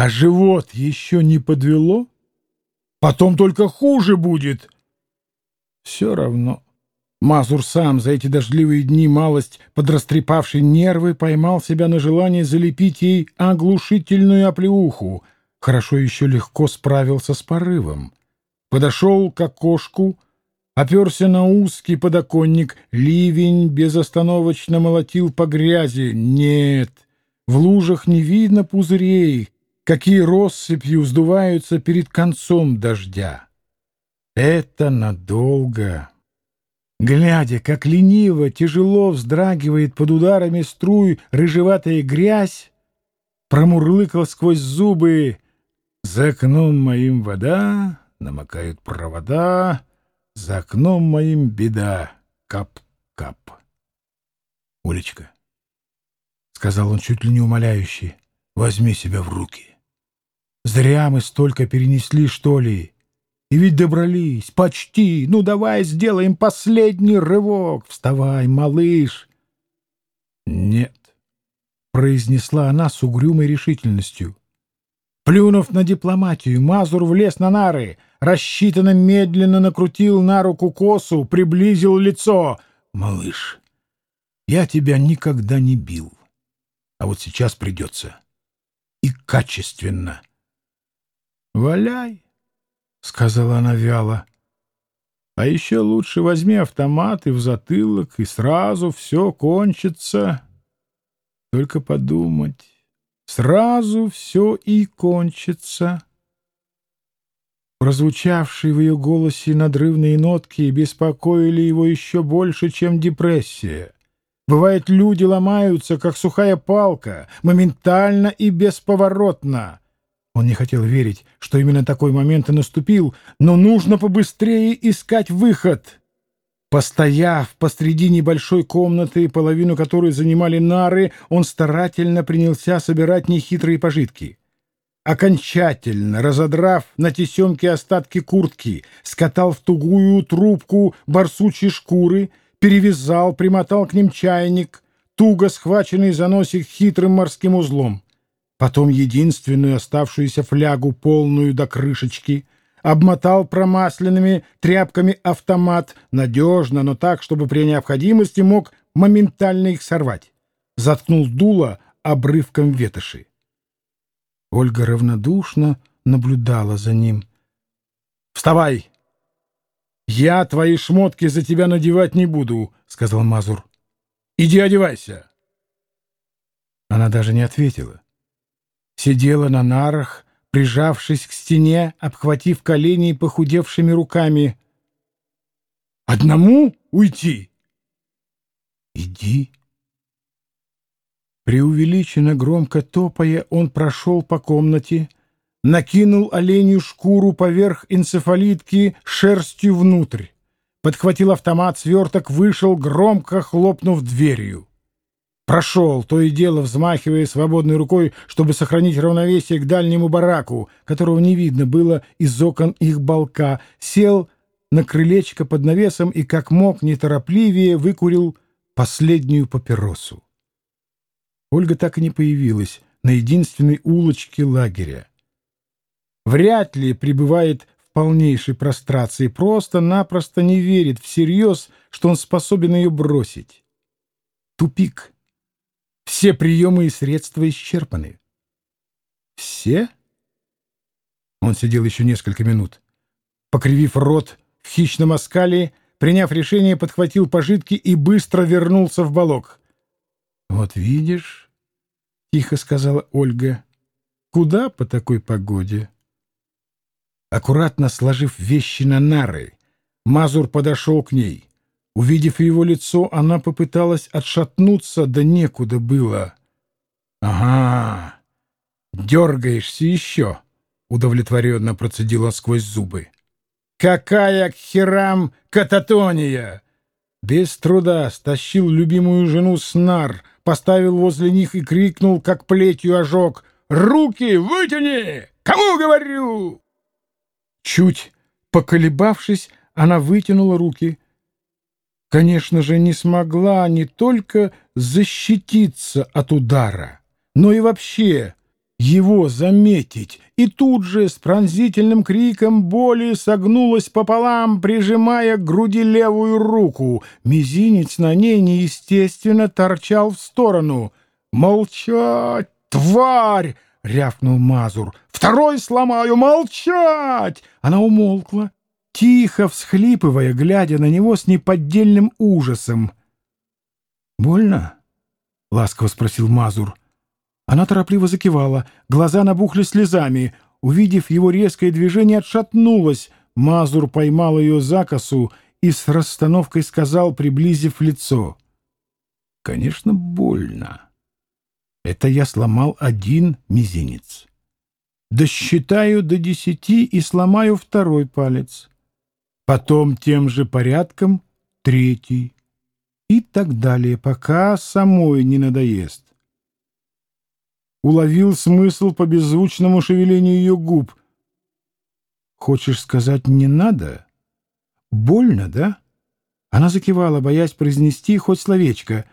А живот еще не подвело? Потом только хуже будет. Все равно. Мазур сам за эти дождливые дни, малость подрастрепавший нервы, поймал себя на желание залепить ей оглушительную оплеуху. Хорошо еще легко справился с порывом. Подошел к окошку, оперся на узкий подоконник, ливень безостановочно молотил по грязи. Нет, в лужах не видно пузырей, какие россыпью вздуваются перед концом дождя. Это надолго. Глядя, как лениво, тяжело вздрагивает под ударами струй рыжеватая грязь, промурлыкал сквозь зубы «За окном моим вода, намокают провода, за окном моим беда, кап-кап». «Улечка», — сказал он чуть ли не умоляющий, — «возьми себя в руки. Зря мы столько перенесли, что ли». И ведь добрались, почти. Ну, давай сделаем последний рывок. Вставай, малыш. Нет, произнесла она с угрюмой решительностью. Плюнув на дипломатию, Мазур влез на нары, рассчитанно медленно накрутил на руку косу, приблизил лицо. «Малыш, я тебя никогда не бил, а вот сейчас придется. И качественно. Валяй!» — сказала она вяло. «А еще лучше возьми автомат и в затылок, и сразу все кончится. Только подумать, сразу все и кончится». Прозвучавшие в ее голосе надрывные нотки беспокоили его еще больше, чем депрессия. Бывает, люди ломаются, как сухая палка, моментально и бесповоротно. Он не хотел верить, что именно такой момент и наступил, но нужно побыстрее искать выход. Постояв посреди небольшой комнаты, половину которой занимали нары, он старательно принялся собирать нехитрые пожитки. Окончательно разодрав на тесемке остатки куртки, скатал в тугую трубку барсучьи шкуры, перевязал, примотал к ним чайник, туго схваченный за носик хитрым морским узлом потом единственную оставшуюся флягу, полную до крышечки, обмотал промасленными тряпками автомат, надежно, но так, чтобы при необходимости мог моментально их сорвать. Заткнул дуло обрывком ветоши. Ольга равнодушно наблюдала за ним. «Вставай! Я твои шмотки за тебя надевать не буду», — сказал Мазур. «Иди одевайся». Она даже не ответила сидела на нарах, прижавшись к стене, обхватив колени похудевшими руками. «Одному уйти?» «Иди». Преувеличенно громко топая, он прошел по комнате, накинул оленью шкуру поверх энцефалитки шерстью внутрь, подхватил автомат, сверток, вышел, громко хлопнув дверью. Прошел, то и дело взмахивая свободной рукой, чтобы сохранить равновесие к дальнему бараку, которого не видно было из окон их балка, сел на крылечко под навесом и, как мог, неторопливее выкурил последнюю папиросу. Ольга так и не появилась на единственной улочке лагеря. Вряд ли пребывает в полнейшей прострации, просто-напросто не верит всерьез, что он способен ее бросить. Тупик. Все приемы и средства исчерпаны. Все? Он сидел еще несколько минут. Покривив рот в хищном оскале, приняв решение, подхватил пожитки и быстро вернулся в балок. «Вот видишь», — тихо сказала Ольга, — «куда по такой погоде?» Аккуратно сложив вещи на нары, Мазур подошел к ней — Увидев его лицо, она попыталась отшатнуться, да некуда было. — Ага, дергаешься еще, — удовлетворенно процедила сквозь зубы. — Какая к херам кататония! Без труда стащил любимую жену с нар, поставил возле них и крикнул, как плетью ожог. «Руки вытяни! Кому говорю?» Чуть поколебавшись, она вытянула руки — конечно же, не смогла не только защититься от удара, но и вообще его заметить, и тут же с пронзительным криком боли согнулась пополам, прижимая к груди левую руку. Мизинец на ней неестественно торчал в сторону. «Молчать, тварь!» — рявкнул Мазур. «Второй сломаю! Молчать!» Она умолкла, тихо всхлипывая, глядя на него с неподдельным ужасом. «Больно?» — ласково спросил Мазур. Она торопливо закивала, глаза набухли слезами. Увидев его резкое движение, отшатнулась. Мазур поймал ее за косу и с расстановкой сказал, приблизив лицо. «Конечно, больно. Это я сломал один мизинец. Досчитаю до десяти и сломаю второй палец. Потом тем же порядком третий. И так далее, пока самой не надоест уловил смысл по беззвучному шевелению ее губ. «Хочешь сказать, не надо? Больно, да?» Она закивала, боясь произнести хоть словечко.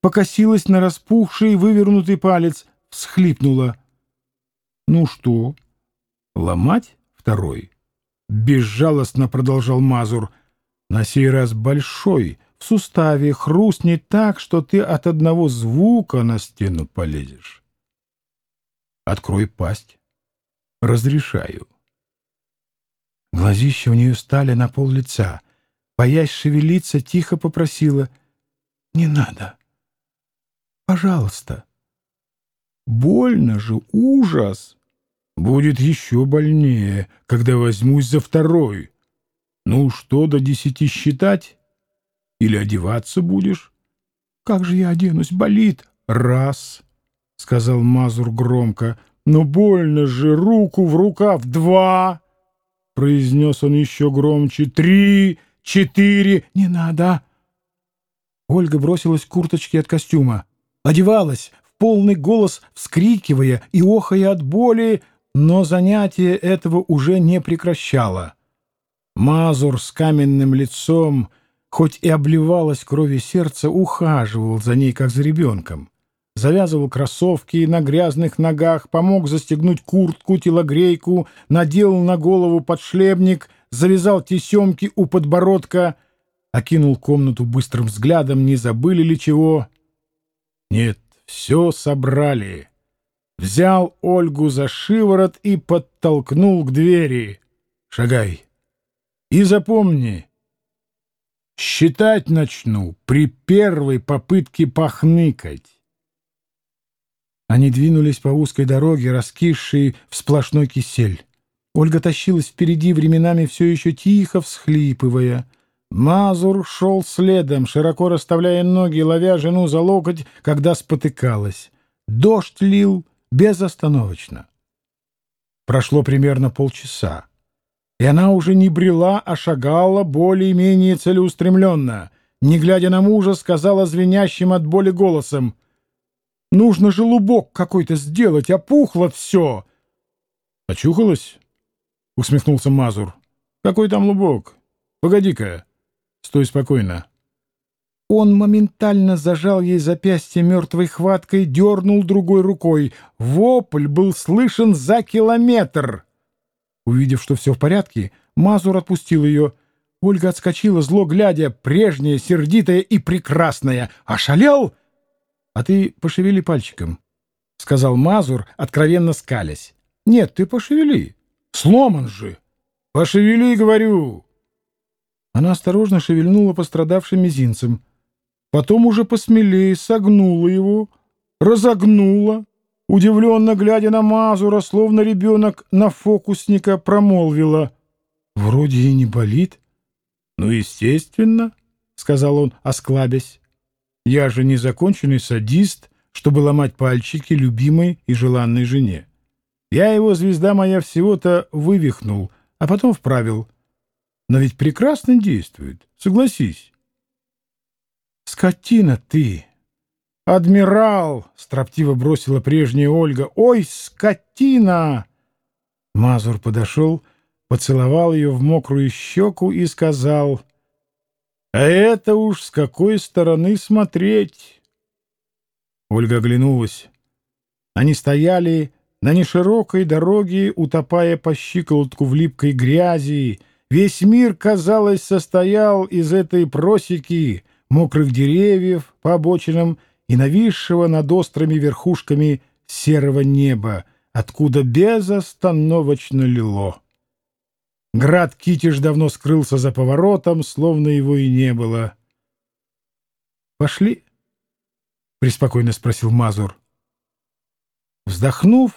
Покосилась на распухший вывернутый палец, всхлипнула. «Ну что, ломать второй?» Безжалостно продолжал Мазур. «На сей раз большой, в суставе хрустнет так, что ты от одного звука на стену полезешь». Открой пасть. Разрешаю. Глазища у нее стали на пол лица. Боясь шевелиться, тихо попросила. «Не надо. Пожалуйста». «Больно же, ужас! Будет еще больнее, когда возьмусь за второй. Ну, что до десяти считать? Или одеваться будешь?» «Как же я оденусь? Болит!» «Раз!» — сказал Мазур громко. «Но больно же, руку в рукав! Два!» — произнес он еще громче. «Три! Четыре! Не надо!» Ольга бросилась к курточке от костюма. Одевалась, в полный голос вскрикивая и охая от боли, но занятие этого уже не прекращало. Мазур с каменным лицом, хоть и обливалось кровью сердце, ухаживал за ней, как за ребенком завязывал кроссовки на грязных ногах, помог застегнуть куртку, телогрейку, надел на голову подшлемник, завязал тесемки у подбородка, окинул комнату быстрым взглядом, не забыли ли чего. Нет, все собрали. Взял Ольгу за шиворот и подтолкнул к двери. Шагай. И запомни, считать начну при первой попытке похныкать. Они двинулись по узкой дороге, раскисшей в сплошной кисель. Ольга тащилась впереди, временами все еще тихо всхлипывая. Мазур шел следом, широко расставляя ноги, ловя жену за локоть, когда спотыкалась. Дождь лил безостановочно. Прошло примерно полчаса, и она уже не брела, а шагала более-менее целеустремленно. Не глядя на мужа, сказала звенящим от боли голосом — Нужно же лубок какой-то сделать, опухло все. — Очухалась? — усмехнулся Мазур. — Какой там лубок? Погоди-ка. Стой спокойно. Он моментально зажал ей запястье мертвой хваткой, дернул другой рукой. Вопль был слышен за километр. Увидев, что все в порядке, Мазур отпустил ее. Ольга отскочила, зло глядя, прежняя, сердитая и прекрасная. «Ошалел!» «А ты пошевели пальчиком», — сказал Мазур, откровенно скалясь. «Нет, ты пошевели. Сломан же. Пошевели, говорю». Она осторожно шевельнула пострадавшим мизинцем. Потом уже посмелее согнула его, разогнула, удивленно глядя на Мазура, словно ребенок на фокусника промолвила. «Вроде и не болит». «Ну, естественно», — сказал он, осклабясь. Я же не законченный садист, чтобы ломать пальчики любимой и желанной жене. Я его, звезда моя, всего-то вывихнул, а потом вправил. Но ведь прекрасно действует, согласись. «Скотина ты!» «Адмирал!» — строптиво бросила прежняя Ольга. «Ой, скотина!» Мазур подошел, поцеловал ее в мокрую щеку и сказал — а это уж с какой стороны смотреть? Ольга оглянулась. Они стояли на неширокой дороге, утопая по щиколотку в липкой грязи, весь мир, казалось, состоял из этой просеки, мокрых деревьев по обочинам и нависшего над острыми верхушками серого неба, откуда безостановочно лило. Град Китиш давно скрылся за поворотом, словно его и не было. «Пошли?» — преспокойно спросил Мазур. Вздохнув,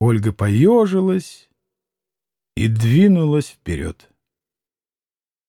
Ольга поежилась и двинулась вперед.